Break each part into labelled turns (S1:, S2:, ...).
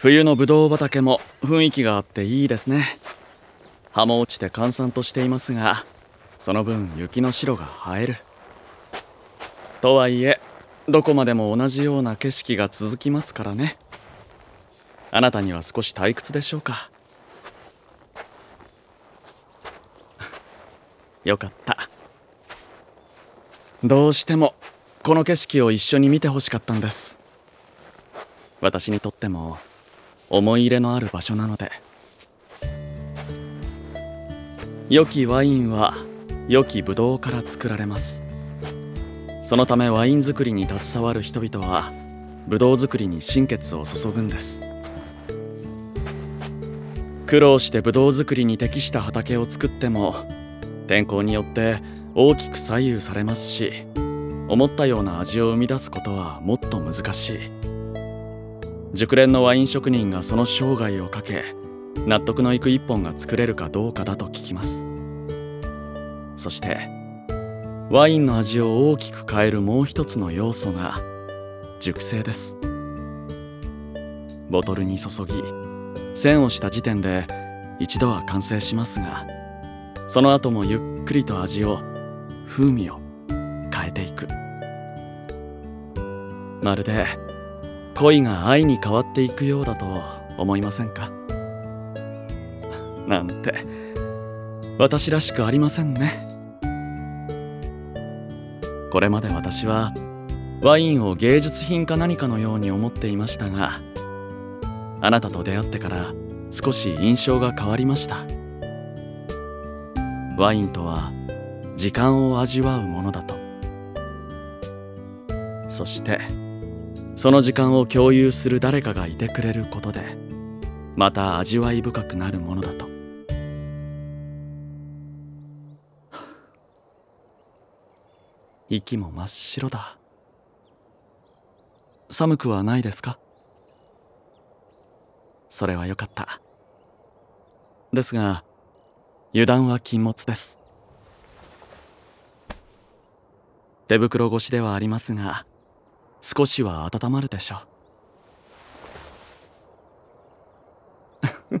S1: 冬のぶどう畑も雰囲気があっていいですね。葉も落ちて閑散としていますがその分雪の白が映える。とはいえどこまでも同じような景色が続きますからね。あなたには少し退屈でしょうか。よかった。どうしてもこの景色を一緒に見てほしかったんです。私にとっても。思い入れのある場所なので。良きワインは良きブドウから作られます。そのためワイン作りに携わる人々はブドウ作りに心血を注ぐんです。苦労してブドウ作りに適した畑を作っても天候によって大きく左右されますし思ったような味を生み出すことはもっと難しい。熟練のワイン職人がその生涯をかけ納得のいく一本が作れるかどうかだと聞きます。そしてワインの味を大きく変えるもう一つの要素が熟成です。ボトルに注ぎ栓をした時点で一度は完成しますがその後もゆっくりと味を風味を変えていく。まるで恋が愛に変わっていくようだと思いませんか？なんて私らしくありませんね。これまで私はワインを芸術品か何かのように思っていましたがあなたと出会ってから少し印象が変わりました。ワインとは時間を味わうものだと。そしてその時間を共有する誰かがいてくれることでまた味わい深くなるものだと。息も真っ白だ。寒くはないですか？それはよかった。ですが油断は禁物です。手袋越しではありますが少しは温まるでしょう。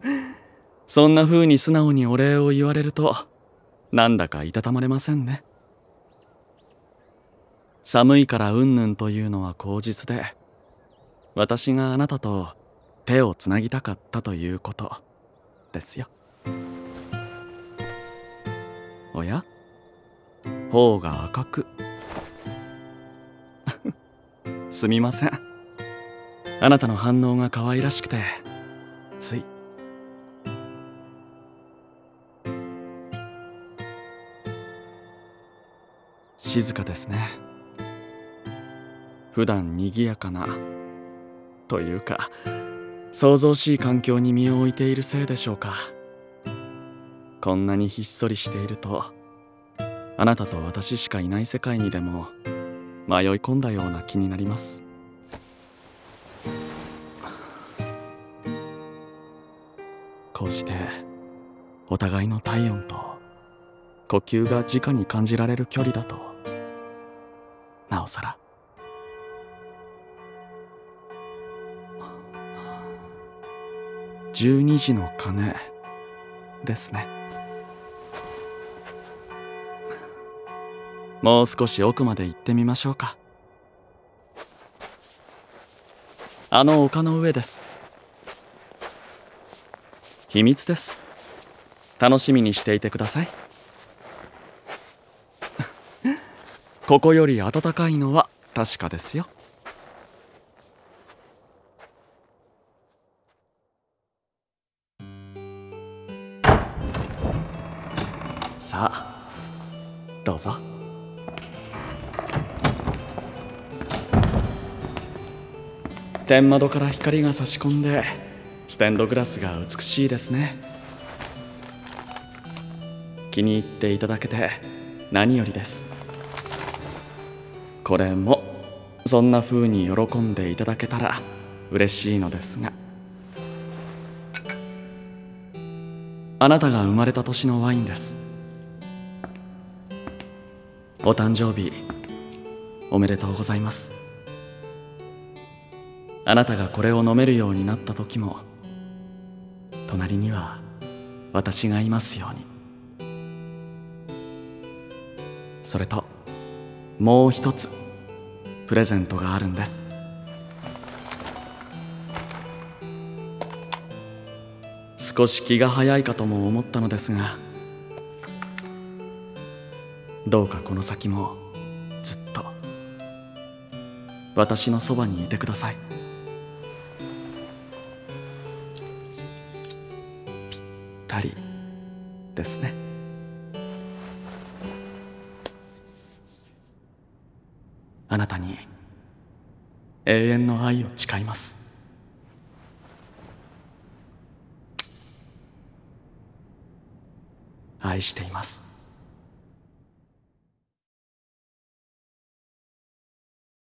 S1: そんな風に素直にお礼を言われるとなんだかいたたまれませんね。寒いからうんぬんというのは口実で私があなたと手をつなぎたかったということですよ。おや？頬が赤く。すみません。あなたの反応が可愛らしくてつい。静かですね。普段賑やかなというか騒々しい環境に身を置いているせいでしょうか。こんなにひっそりしているとあなたと私しかいない世界にでも迷い込んだような気になります。こうしてお互いの体温と呼吸が直に感じられる距離だと。なおさら。12時の鐘ですね。もう少し奥まで行ってみましょうか。あの丘の上です。秘密です。楽しみにしていてください。ここより暖かいのは確かですよ。さあどうぞ。天窓から光が差し込んでステンドグラスが美しいですね。気に入っていただけて何よりです。これもそんな風に喜んでいただけたら嬉しいのですが。あなたが生まれた年のワインです。お誕生日おめでとうございます。あなたがこれを飲めるようになった時も隣には私がいますように。それともう一つプレゼントがあるんです。少し気が早いかとも思ったのですがどうかこの先もずっと私のそばにいてください。たりですね。あなたに永遠の愛を誓います。愛しています。